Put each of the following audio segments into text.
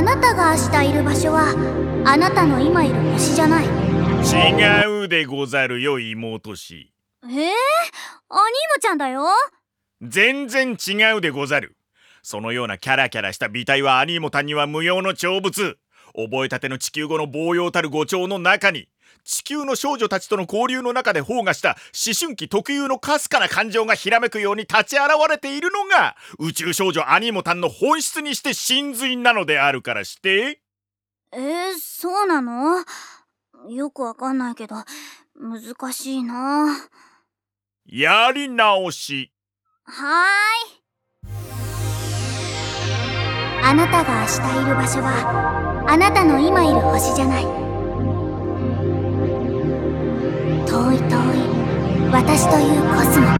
あなたが明日いる場所はあなたの今いる星じゃない。違うでござるよ妹氏。えー、アニーモちゃんだよ？全然違うでござる。そのようなキャラキャラした美体はアニーモタンには無用の長物。覚えたての地球語の暴揚たる語調の中に地球の少女たちとの交流の中で包囲した思春期特有のかすかな感情がひらめくように立ち現れているのが宇宙少女アニーモタンの本質にして真髄なのであるからして。えー、そうなの？よくわかんないけど難しいな。やり直し。はーい。あなたが明日いる場所はあなたの今いる星じゃない遠い遠い。私というコスモ。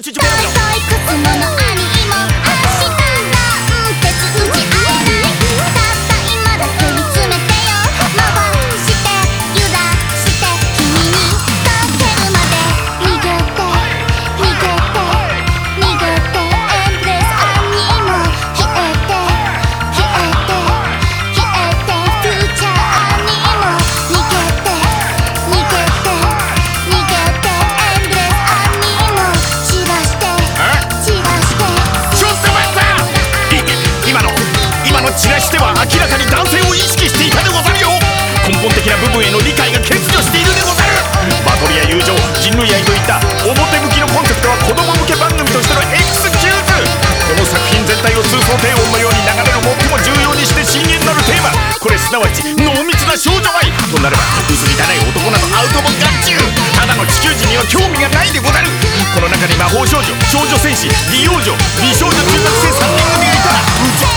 げ今はしが欠如しているでござる。バトルや友情人類愛といった表向きのコンセプトは子供向け番組としてのエクスキューズ。この作品全体を通奏低音のように流れる最も重要にして深淵なるテーマ。これすなわち濃密な少女愛となれば薄汚い男などアウトも眼中。ただの地球人には興味がないでござる。この中に魔法少女少女戦士利用女美少女中学生3人組がいたらうざ